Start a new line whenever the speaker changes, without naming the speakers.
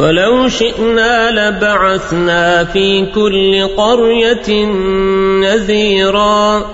ولو شئنا لبعثنا في كل قرية نذيرا.